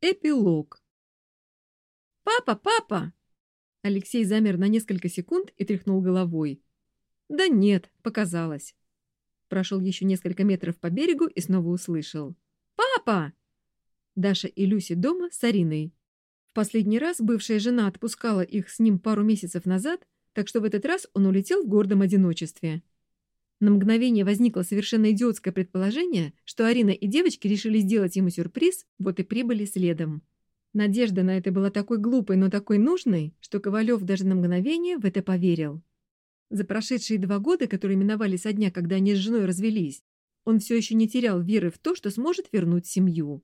Эпилог. «Папа, папа!» Алексей замер на несколько секунд и тряхнул головой. «Да нет, показалось». Прошел еще несколько метров по берегу и снова услышал. «Папа!» Даша и Люси дома с Ариной. В последний раз бывшая жена отпускала их с ним пару месяцев назад, так что в этот раз он улетел в гордом одиночестве. На мгновение возникло совершенно идиотское предположение, что Арина и девочки решили сделать ему сюрприз, вот и прибыли следом. Надежда на это была такой глупой, но такой нужной, что Ковалев даже на мгновение в это поверил. За прошедшие два года, которые миновали со дня, когда они с женой развелись, он все еще не терял веры в то, что сможет вернуть семью.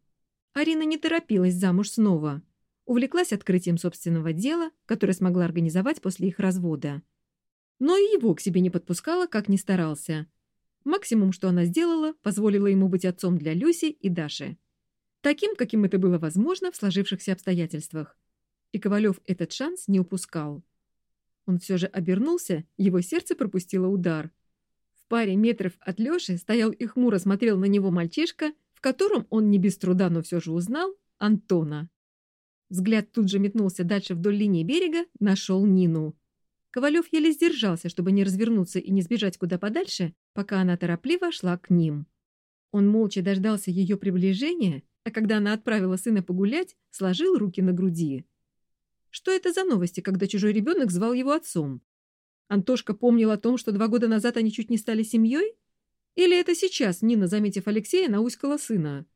Арина не торопилась замуж снова. Увлеклась открытием собственного дела, которое смогла организовать после их развода но и его к себе не подпускала, как ни старался. Максимум, что она сделала, позволила ему быть отцом для Люси и Даши. Таким, каким это было возможно в сложившихся обстоятельствах. И Ковалев этот шанс не упускал. Он все же обернулся, его сердце пропустило удар. В паре метров от Леши стоял и хмуро смотрел на него мальчишка, в котором он не без труда, но все же узнал Антона. Взгляд тут же метнулся дальше вдоль линии берега, нашел Нину. Ковалев еле сдержался, чтобы не развернуться и не сбежать куда подальше, пока она торопливо шла к ним. Он молча дождался ее приближения, а когда она отправила сына погулять, сложил руки на груди. Что это за новости, когда чужой ребенок звал его отцом? Антошка помнил о том, что два года назад они чуть не стали семьей? Или это сейчас Нина, заметив Алексея, науськала сына?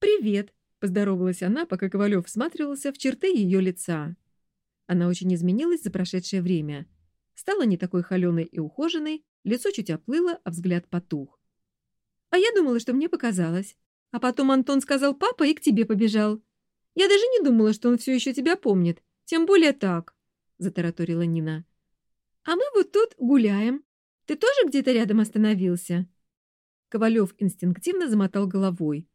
«Привет», — поздоровалась она, пока Ковалев всматривался в черты ее лица. Она очень изменилась за прошедшее время. Стала не такой холеной и ухоженной, лицо чуть оплыло, а взгляд потух. «А я думала, что мне показалось. А потом Антон сказал «папа» и к тебе побежал. Я даже не думала, что он все еще тебя помнит. Тем более так», — затараторила Нина. «А мы вот тут гуляем. Ты тоже где-то рядом остановился?» Ковалев инстинктивно замотал головой.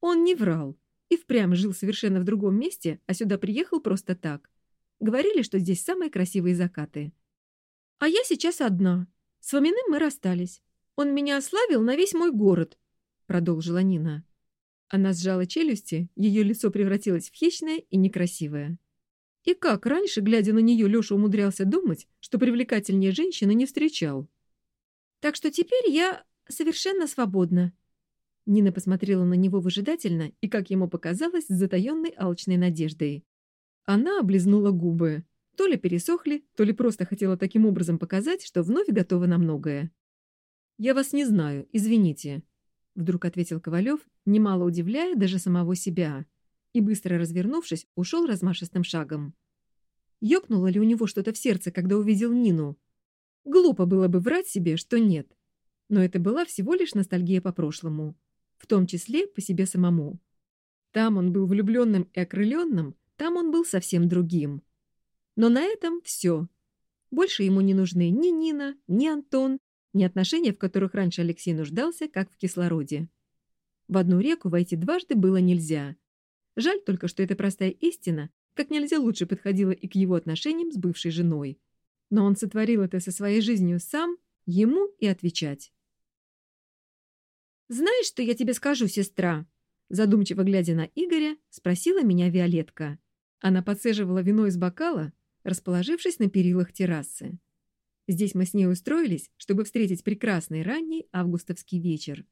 Он не врал и впрямь жил совершенно в другом месте, а сюда приехал просто так. Говорили, что здесь самые красивые закаты. А я сейчас одна. С Фоминым мы расстались. Он меня ославил на весь мой город, продолжила Нина. Она сжала челюсти, ее лицо превратилось в хищное и некрасивое. И как раньше, глядя на нее, Леша умудрялся думать, что привлекательнее женщины не встречал. Так что теперь я совершенно свободна. Нина посмотрела на него выжидательно и, как ему показалось, с затаенной алчной надеждой. Она облизнула губы. То ли пересохли, то ли просто хотела таким образом показать, что вновь готова на многое. «Я вас не знаю, извините», — вдруг ответил Ковалев, немало удивляя даже самого себя, и, быстро развернувшись, ушел размашистым шагом. Ёкнуло ли у него что-то в сердце, когда увидел Нину? Глупо было бы врать себе, что нет. Но это была всего лишь ностальгия по прошлому, в том числе по себе самому. Там он был влюбленным и окрыленным, там он был совсем другим. Но на этом все. Больше ему не нужны ни Нина, ни Антон, ни отношения, в которых раньше Алексей нуждался, как в кислороде. В одну реку войти дважды было нельзя. Жаль только, что эта простая истина как нельзя лучше подходила и к его отношениям с бывшей женой. Но он сотворил это со своей жизнью сам, ему и отвечать. «Знаешь, что я тебе скажу, сестра?» Задумчиво глядя на Игоря, спросила меня Виолетка. Она подсаживала вино из бокала, расположившись на перилах террасы. Здесь мы с ней устроились, чтобы встретить прекрасный ранний августовский вечер.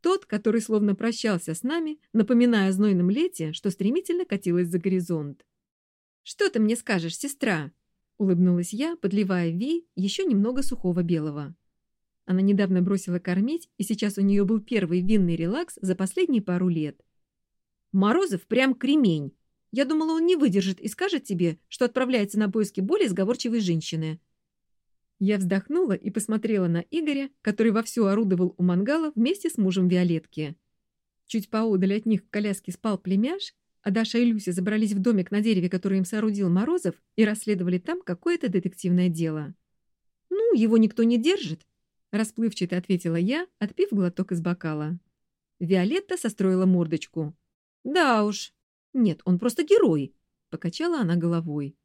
Тот, который словно прощался с нами, напоминая о знойном лете, что стремительно катилось за горизонт. «Что ты мне скажешь, сестра?» — улыбнулась я, подливая Ви еще немного сухого белого. Она недавно бросила кормить, и сейчас у нее был первый винный релакс за последние пару лет. «Морозов прям кремень!» Я думала, он не выдержит и скажет тебе, что отправляется на поиски более сговорчивой женщины». Я вздохнула и посмотрела на Игоря, который вовсю орудовал у мангала вместе с мужем Виолетки. Чуть поодаль от них в коляске спал племяш, а Даша и Люся забрались в домик на дереве, который им соорудил Морозов, и расследовали там какое-то детективное дело. «Ну, его никто не держит», — расплывчато ответила я, отпив глоток из бокала. Виолетта состроила мордочку. «Да уж, «Нет, он просто герой», — покачала она головой.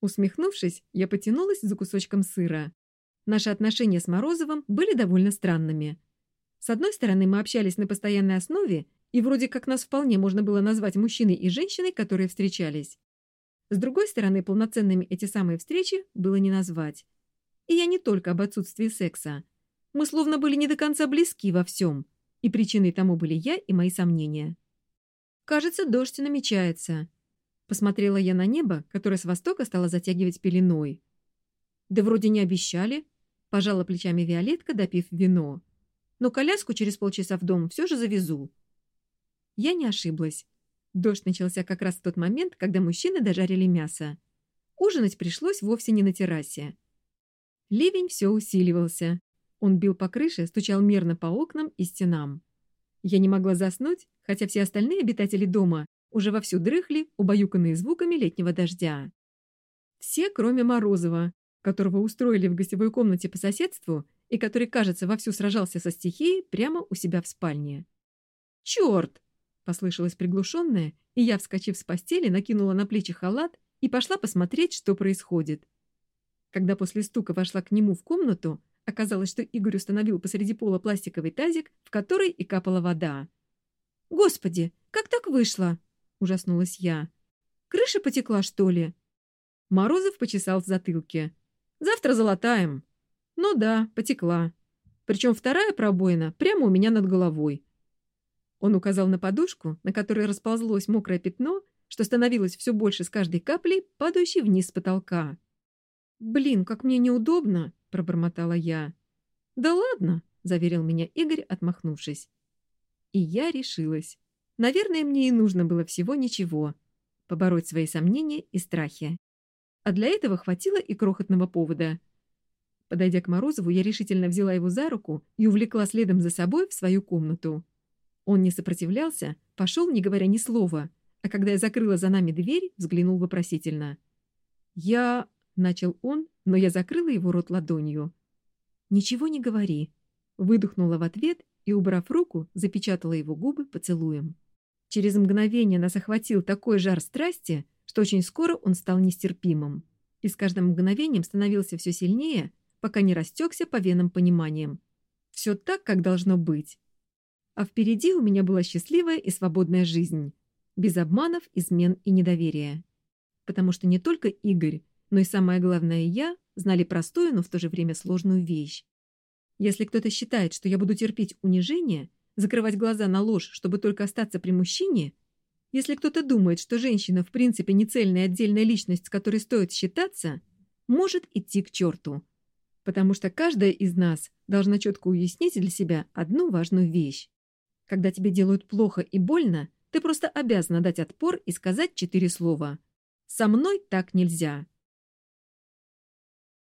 Усмехнувшись, я потянулась за кусочком сыра. Наши отношения с Морозовым были довольно странными. С одной стороны, мы общались на постоянной основе и вроде как нас вполне можно было назвать мужчиной и женщиной, которые встречались. С другой стороны, полноценными эти самые встречи было не назвать. И я не только об отсутствии секса. Мы словно были не до конца близки во всем, и причиной тому были я и мои сомнения. Кажется, дождь намечается. Посмотрела я на небо, которое с востока стало затягивать пеленой. Да вроде не обещали. Пожала плечами Виолетка, допив вино. Но коляску через полчаса в дом все же завезу. Я не ошиблась. Дождь начался как раз в тот момент, когда мужчины дожарили мясо. Ужинать пришлось вовсе не на террасе. Ливень все усиливался. Он бил по крыше, стучал мерно по окнам и стенам. Я не могла заснуть, хотя все остальные обитатели дома уже вовсю дрыхли, убаюканные звуками летнего дождя. Все, кроме Морозова, которого устроили в гостевой комнате по соседству и который, кажется, вовсю сражался со стихией прямо у себя в спальне. «Черт!» Послышалось приглушенное, и я, вскочив с постели, накинула на плечи халат и пошла посмотреть, что происходит. Когда после стука вошла к нему в комнату, оказалось, что Игорь установил посреди пола пластиковый тазик, в который и капала вода. «Господи, как так вышло?» – ужаснулась я. «Крыша потекла, что ли?» Морозов почесал в затылке. «Завтра залатаем». «Ну да, потекла. Причем вторая пробоина прямо у меня над головой. Он указал на подушку, на которой расползлось мокрое пятно, что становилось все больше с каждой каплей, падающей вниз с потолка. «Блин, как мне неудобно!» — пробормотала я. «Да ладно!» — заверил меня Игорь, отмахнувшись. И я решилась. Наверное, мне и нужно было всего ничего — побороть свои сомнения и страхи. А для этого хватило и крохотного повода. Подойдя к Морозову, я решительно взяла его за руку и увлекла следом за собой в свою комнату. Он не сопротивлялся, пошел, не говоря ни слова, а когда я закрыла за нами дверь, взглянул вопросительно. «Я...» — начал он, но я закрыла его рот ладонью. «Ничего не говори», — выдохнула в ответ и, убрав руку, запечатала его губы поцелуем. Через мгновение нас охватил такой жар страсти, что очень скоро он стал нестерпимым. И с каждым мгновением становился все сильнее, пока не растекся по венам пониманием. Все так, как должно быть. А впереди у меня была счастливая и свободная жизнь, без обманов, измен и недоверия. Потому что не только Игорь, но и самое главное я знали простую, но в то же время сложную вещь. Если кто-то считает, что я буду терпеть унижение, закрывать глаза на ложь, чтобы только остаться при мужчине, если кто-то думает, что женщина в принципе не цельная отдельная личность, с которой стоит считаться, может идти к черту. Потому что каждая из нас должна четко уяснить для себя одну важную вещь. Когда тебе делают плохо и больно, ты просто обязана дать отпор и сказать четыре слова. «Со мной так нельзя».